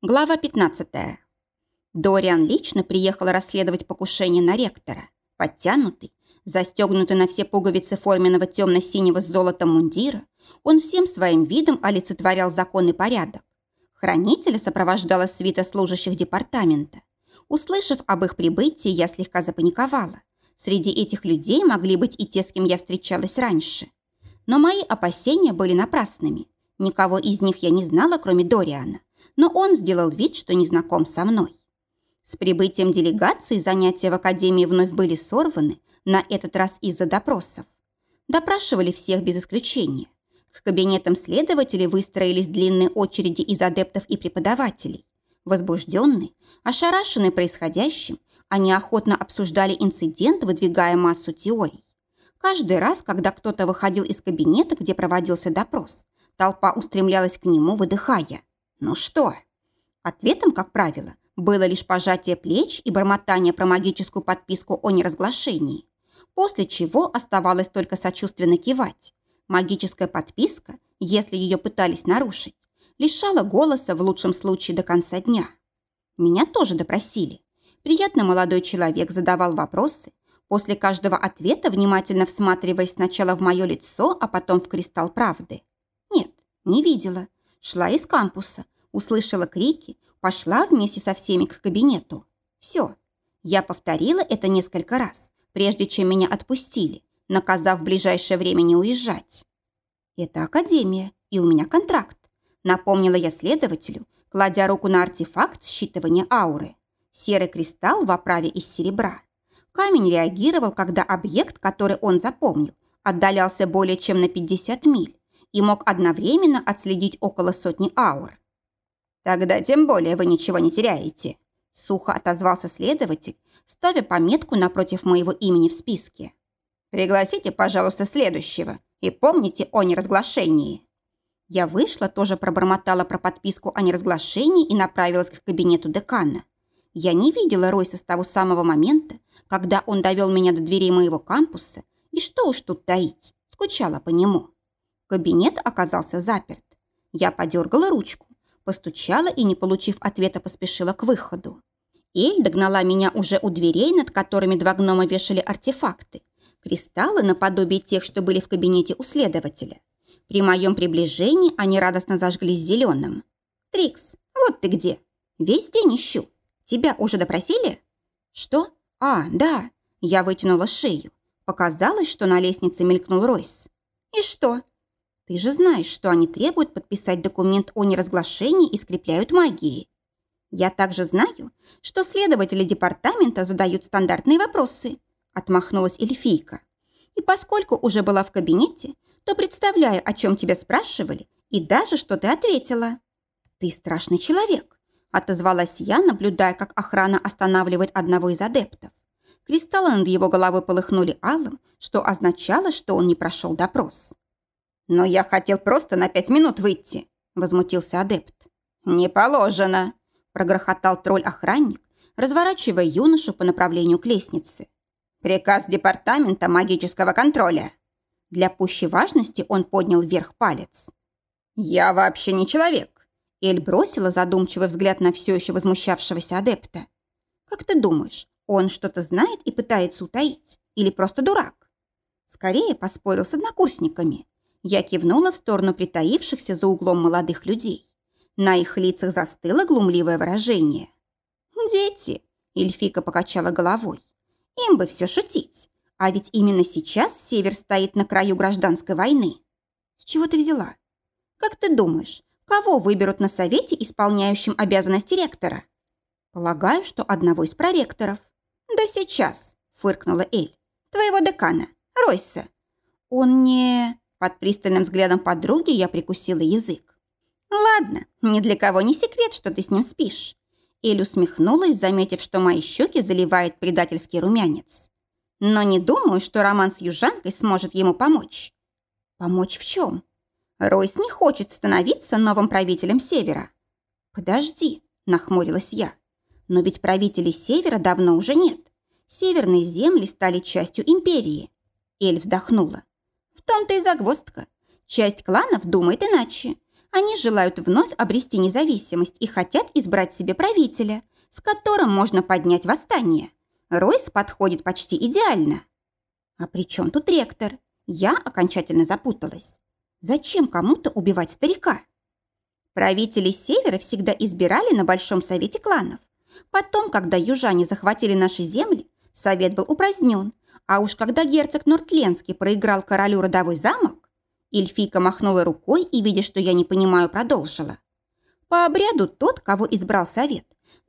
Глава 15. Дориан лично приехал расследовать покушение на ректора. Подтянутый, застегнутый на все пуговицы форменного темно-синего с золотом мундира, он всем своим видом олицетворял закон и порядок. Хранителя сопровождала свита служащих департамента. Услышав об их прибытии, я слегка запаниковала. Среди этих людей могли быть и те, с кем я встречалась раньше. Но мои опасения были напрасными. Никого из них я не знала, кроме Дориана но он сделал вид, что не знаком со мной. С прибытием делегации занятия в академии вновь были сорваны, на этот раз из-за допросов. Допрашивали всех без исключения. К кабинетам следователей выстроились длинные очереди из адептов и преподавателей. Возбужденные, ошарашенные происходящим, они охотно обсуждали инцидент, выдвигая массу теорий. Каждый раз, когда кто-то выходил из кабинета, где проводился допрос, толпа устремлялась к нему, выдыхая. Ну что? Ответом, как правило, было лишь пожатие плеч и бормотание про магическую подписку о неразглашении, после чего оставалось только сочувственно кивать. Магическая подписка, если ее пытались нарушить, лишала голоса в лучшем случае до конца дня. Меня тоже допросили. Приятно молодой человек задавал вопросы, после каждого ответа внимательно всматриваясь сначала в мое лицо, а потом в кристалл правды. Нет, не видела. Шла из кампуса, услышала крики, пошла вместе со всеми к кабинету. Все. Я повторила это несколько раз, прежде чем меня отпустили, наказав в ближайшее время не уезжать. Это академия, и у меня контракт, напомнила я следователю, кладя руку на артефакт считывания ауры. Серый кристалл в оправе из серебра. Камень реагировал, когда объект, который он запомнил, отдалялся более чем на 50 миль и мог одновременно отследить около сотни аур. «Тогда тем более вы ничего не теряете», – сухо отозвался следователь, ставя пометку напротив моего имени в списке. «Пригласите, пожалуйста, следующего и помните о неразглашении». Я вышла, тоже пробормотала про подписку о неразглашении и направилась к кабинету декана. Я не видела Ройса с того самого момента, когда он довел меня до дверей моего кампуса, и что уж тут таить, скучала по нему. Кабинет оказался заперт. Я подергала ручку, Постучала и, не получив ответа, поспешила к выходу. Эль догнала меня уже у дверей, над которыми два гнома вешали артефакты. Кристаллы наподобие тех, что были в кабинете у следователя. При моем приближении они радостно зажглись зеленым. «Трикс, вот ты где! Весь день ищу. Тебя уже допросили?» «Что? А, да!» Я вытянула шею. Показалось, что на лестнице мелькнул Ройс. «И что?» Ты же знаешь, что они требуют подписать документ о неразглашении и скрепляют магией. Я также знаю, что следователи департамента задают стандартные вопросы, отмахнулась эльфийка. И поскольку уже была в кабинете, то представляю, о чем тебя спрашивали, и даже что ты ответила. Ты страшный человек, отозвалась я, наблюдая, как охрана останавливает одного из адептов. Кристаллы над его головой полыхнули алым, что означало, что он не прошел допрос. «Но я хотел просто на пять минут выйти», – возмутился адепт. «Не положено», – прогрохотал тролль-охранник, разворачивая юношу по направлению к лестнице. «Приказ департамента магического контроля». Для пущей важности он поднял вверх палец. «Я вообще не человек», – Эль бросила задумчивый взгляд на все еще возмущавшегося адепта. «Как ты думаешь, он что-то знает и пытается утаить? Или просто дурак?» Скорее поспорил с однокурсниками. Я кивнула в сторону притаившихся за углом молодых людей. На их лицах застыло глумливое выражение. «Дети!» – Эльфика покачала головой. «Им бы все шутить. А ведь именно сейчас Север стоит на краю гражданской войны. С чего ты взяла? Как ты думаешь, кого выберут на совете, исполняющем обязанности ректора? Полагаю, что одного из проректоров. Да сейчас, фыркнула Эль. Твоего декана, Ройса. Он не... Под пристальным взглядом подруги я прикусила язык. «Ладно, ни для кого не секрет, что ты с ним спишь». Эль усмехнулась, заметив, что мои щеки заливает предательский румянец. «Но не думаю, что роман с южанкой сможет ему помочь». «Помочь в чем?» «Ройс не хочет становиться новым правителем Севера». «Подожди», – нахмурилась я. «Но ведь правителей Севера давно уже нет. Северные земли стали частью империи». Эль вздохнула. В том-то и загвоздка. Часть кланов думает иначе. Они желают вновь обрести независимость и хотят избрать себе правителя, с которым можно поднять восстание. Ройс подходит почти идеально. А при чем тут ректор? Я окончательно запуталась. Зачем кому-то убивать старика? Правители Севера всегда избирали на Большом Совете кланов. Потом, когда южане захватили наши земли, совет был упразднен, а уж когда герцог Нортленский проиграл королю родовой замок, эльфийка махнула рукой и, видя, что я не понимаю, продолжила. По обряду тот, кого избрал совет,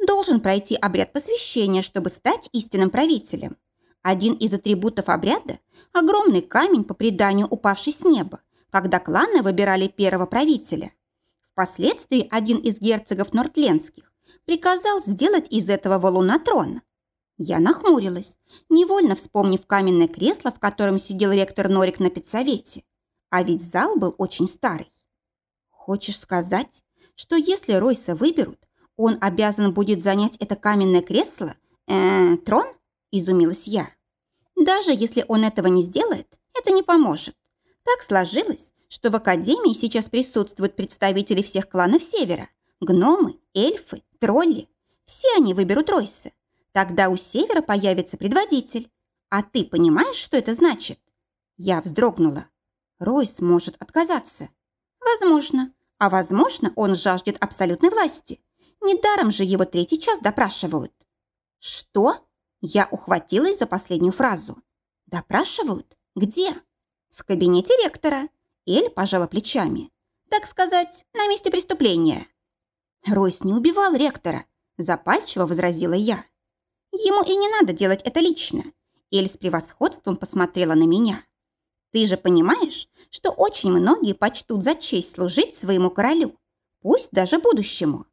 должен пройти обряд посвящения, чтобы стать истинным правителем. Один из атрибутов обряда – огромный камень, по преданию упавший с неба, когда кланы выбирали первого правителя. Впоследствии один из герцогов Нортленских приказал сделать из этого валуна трон. Я нахмурилась, невольно вспомнив каменное кресло, в котором сидел ректор Норик на педсовете. А ведь зал был очень старый. Хочешь сказать, что если Ройса выберут, он обязан будет занять это каменное кресло? Э, трон? Изумилась я. Даже если он этого не сделает, это не поможет. Так сложилось, что в Академии сейчас присутствуют представители всех кланов Севера. Гномы, эльфы, тролли. Все они выберут Ройса. Тогда у Севера появится предводитель. А ты понимаешь, что это значит? Я вздрогнула. Ройс может отказаться. Возможно. А возможно, он жаждет абсолютной власти. Недаром же его третий час допрашивают. Что? Я ухватилась за последнюю фразу. Допрашивают? Где? В кабинете ректора. Эль пожала плечами. Так сказать, на месте преступления. Ройс не убивал ректора, запальчиво возразила я. Ему и не надо делать это лично. Эль с превосходством посмотрела на меня. Ты же понимаешь, что очень многие почтут за честь служить своему королю, пусть даже будущему.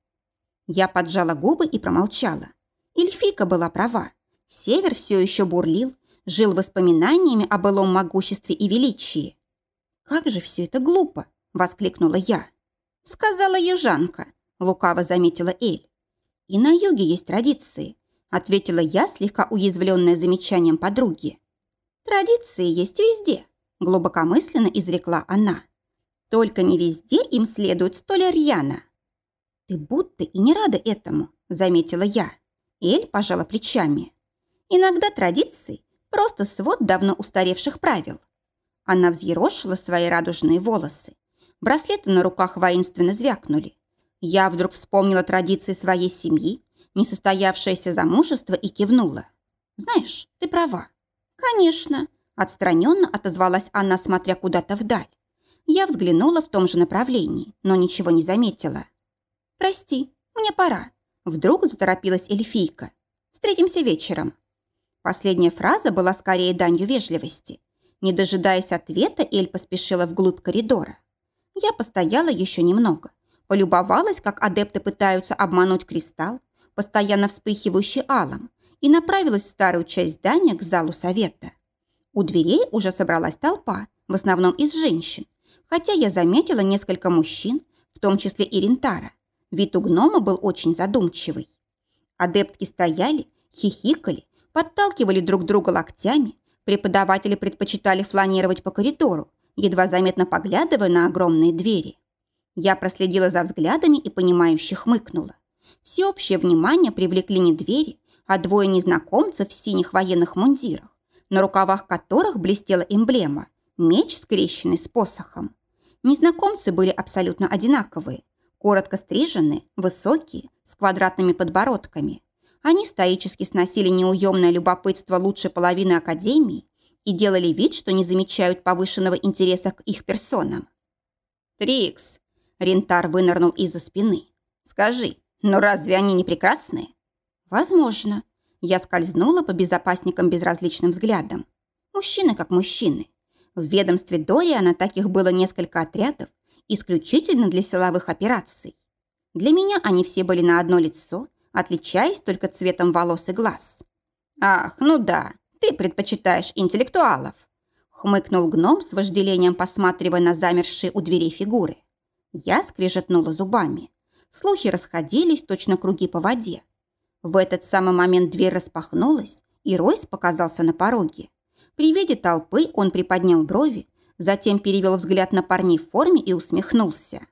Я поджала губы и промолчала. Эльфика была права. Север все еще бурлил, жил воспоминаниями о былом могуществе и величии. «Как же все это глупо!» – воскликнула я. «Сказала южанка», – лукаво заметила Эль. «И на юге есть традиции», – ответила я, слегка уязвленная замечанием подруги. «Традиции есть везде», – глубокомысленно изрекла она. «Только не везде им следует столь рьяно». «Ты будто и не рада этому», – заметила я. Эль пожала плечами. «Иногда традиции – просто свод давно устаревших правил». Она взъерошила свои радужные волосы. Браслеты на руках воинственно звякнули. Я вдруг вспомнила традиции своей семьи, несостоявшееся замужество и кивнула. «Знаешь, ты права». «Конечно», – отстраненно отозвалась она, смотря куда-то вдаль. Я взглянула в том же направлении, но ничего не заметила. «Прости, мне пора». Вдруг заторопилась эльфийка. «Встретимся вечером». Последняя фраза была скорее данью вежливости. Не дожидаясь ответа, Эль поспешила вглубь коридора. Я постояла еще немного. Полюбовалась, как адепты пытаются обмануть кристалл, постоянно вспыхивающий алом, и направилась в старую часть здания к залу совета. У дверей уже собралась толпа, в основном из женщин, хотя я заметила несколько мужчин, в том числе и Рентара, Вид у гнома был очень задумчивый. Адептки стояли, хихикали, подталкивали друг друга локтями, преподаватели предпочитали фланировать по коридору, едва заметно поглядывая на огромные двери. Я проследила за взглядами и понимающе хмыкнула. Всеобщее внимание привлекли не двери, а двое незнакомцев в синих военных мундирах, на рукавах которых блестела эмблема – меч, скрещенный с посохом. Незнакомцы были абсолютно одинаковые – коротко стриженные, высокие, с квадратными подбородками. Они стоически сносили неуемное любопытство лучшей половины Академии и делали вид, что не замечают повышенного интереса к их персонам. «Трикс!» – Рентар вынырнул из-за спины. «Скажи, но разве они не прекрасные?» «Возможно». Я скользнула по безопасникам безразличным взглядом. Мужчины как мужчины. В ведомстве Дориана таких было несколько отрядов, исключительно для силовых операций. Для меня они все были на одно лицо, отличаясь только цветом волос и глаз. «Ах, ну да, ты предпочитаешь интеллектуалов», хмыкнул гном с вожделением, посматривая на замершие у дверей фигуры. Я скрежетнула зубами. Слухи расходились, точно круги по воде. В этот самый момент дверь распахнулась, и Ройс показался на пороге. При виде толпы он приподнял брови, затем перевел взгляд на парней в форме и усмехнулся.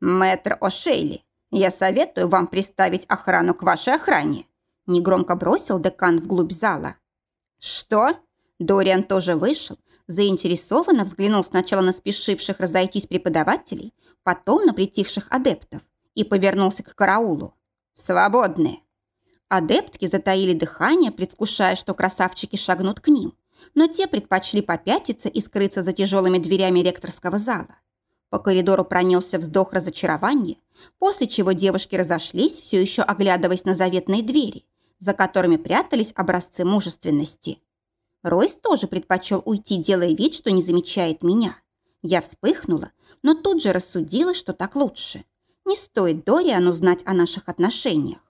«Мэтр О'Шейли, я советую вам приставить охрану к вашей охране», негромко бросил декан вглубь зала. «Что?» Дориан тоже вышел, заинтересованно взглянул сначала на спешивших разойтись преподавателей, потом на притихших адептов и повернулся к караулу. «Свободны!» Адептки затаили дыхание, предвкушая, что красавчики шагнут к ним, но те предпочли попятиться и скрыться за тяжелыми дверями ректорского зала. По коридору пронесся вздох разочарования, после чего девушки разошлись, все еще оглядываясь на заветные двери, за которыми прятались образцы мужественности. Ройс тоже предпочел уйти, делая вид, что не замечает меня. Я вспыхнула, но тут же рассудила, что так лучше. Не стоит Дориану знать о наших отношениях.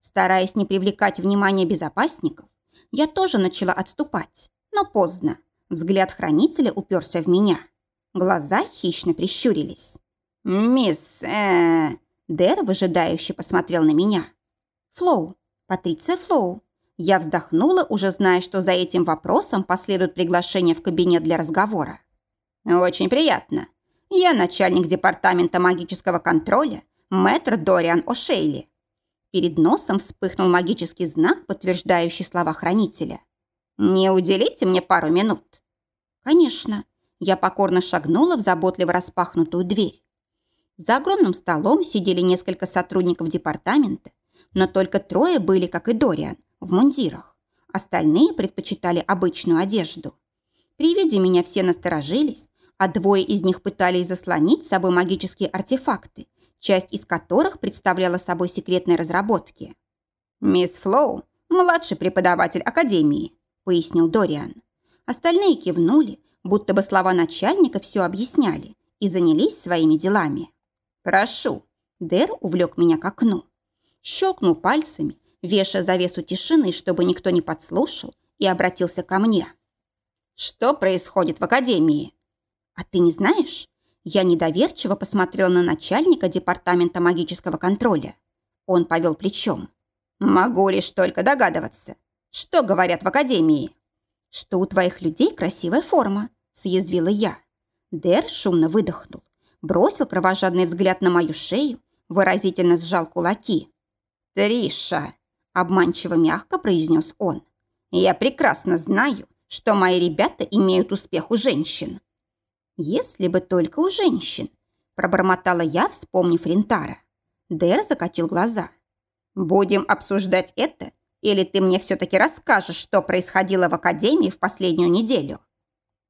Стараясь не привлекать внимание безопасников, я тоже начала отступать, но поздно. Взгляд хранителя уперся в меня. Глаза хищно прищурились. «Мисс... э Дэр выжидающе посмотрел на меня. «Флоу. Патриция Флоу». Я вздохнула, уже зная, что за этим вопросом последует приглашение в кабинет для разговора. «Очень приятно. Я начальник департамента магического контроля, мэтр Дориан О'Шейли». Перед носом вспыхнул магический знак, подтверждающий слова хранителя. «Не уделите мне пару минут?» «Конечно». Я покорно шагнула в заботливо распахнутую дверь. За огромным столом сидели несколько сотрудников департамента, но только трое были, как и Дориан, в мундирах. Остальные предпочитали обычную одежду. При виде меня все насторожились, а двое из них пытались заслонить с собой магические артефакты, часть из которых представляла собой секретные разработки. «Мисс Флоу – младший преподаватель Академии», – пояснил Дориан. Остальные кивнули, будто бы слова начальника все объясняли, и занялись своими делами. «Прошу». Дэр увлек меня к окну. Щелкнул пальцами, вешая завесу тишины, чтобы никто не подслушал, и обратился ко мне. «Что происходит в академии?» «А ты не знаешь?» Я недоверчиво посмотрела на начальника департамента магического контроля. Он повел плечом. «Могу лишь только догадываться. Что говорят в академии?» «Что у твоих людей красивая форма», – съязвила я. Дэр шумно выдохнул бросил кровожадный взгляд на мою шею, выразительно сжал кулаки. «Триша!» – обманчиво мягко произнес он. «Я прекрасно знаю, что мои ребята имеют успех у женщин». «Если бы только у женщин», – пробормотала я, вспомнив Рентара. Дэр закатил глаза. «Будем обсуждать это, или ты мне все-таки расскажешь, что происходило в Академии в последнюю неделю?»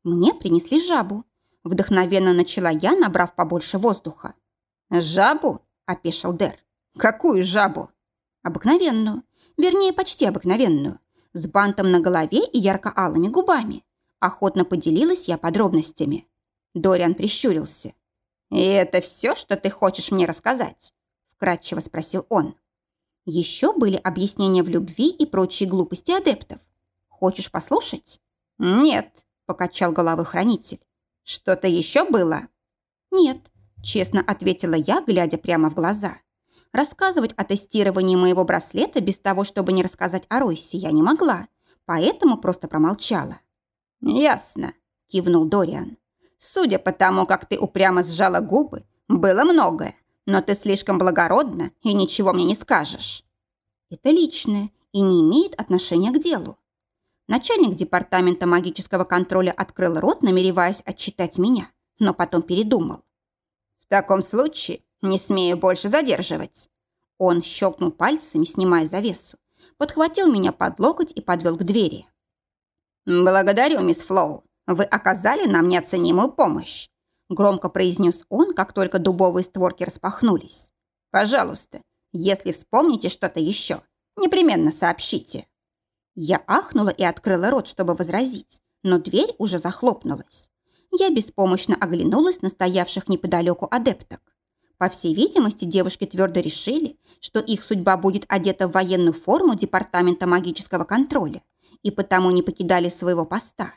Мне принесли жабу, Вдохновенно начала я, набрав побольше воздуха. «Жабу?» – опешил Дэр. «Какую жабу?» «Обыкновенную. Вернее, почти обыкновенную. С бантом на голове и ярко-алыми губами. Охотно поделилась я подробностями. Дориан прищурился. «И это все, что ты хочешь мне рассказать?» Вкратчиво спросил он. Еще были объяснения в любви и прочие глупости адептов. Хочешь послушать? «Нет», – покачал головой хранитель. «Что-то еще было?» «Нет», – честно ответила я, глядя прямо в глаза. Рассказывать о тестировании моего браслета без того, чтобы не рассказать о Ройсе, я не могла, поэтому просто промолчала. «Ясно», – кивнул Дориан. «Судя по тому, как ты упрямо сжала губы, было многое, но ты слишком благородна и ничего мне не скажешь». «Это личное и не имеет отношения к делу. Начальник департамента магического контроля открыл рот, намереваясь отчитать меня, но потом передумал. «В таком случае не смею больше задерживать». Он щелкнул пальцами, снимая завесу, подхватил меня под локоть и подвел к двери. «Благодарю, мисс Флоу. Вы оказали нам неоценимую помощь», громко произнес он, как только дубовые створки распахнулись. «Пожалуйста, если вспомните что-то еще, непременно сообщите». Я ахнула и открыла рот, чтобы возразить, но дверь уже захлопнулась. Я беспомощно оглянулась на стоявших неподалеку адепток. По всей видимости, девушки твердо решили, что их судьба будет одета в военную форму Департамента магического контроля и потому не покидали своего поста.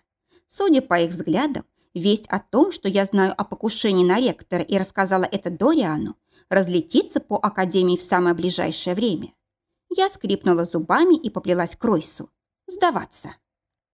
Судя по их взглядам, весть о том, что я знаю о покушении на ректора и рассказала это Дориану, разлетится по Академии в самое ближайшее время. Я скрипнула зубами и поплелась к Ройсу. Сдаваться.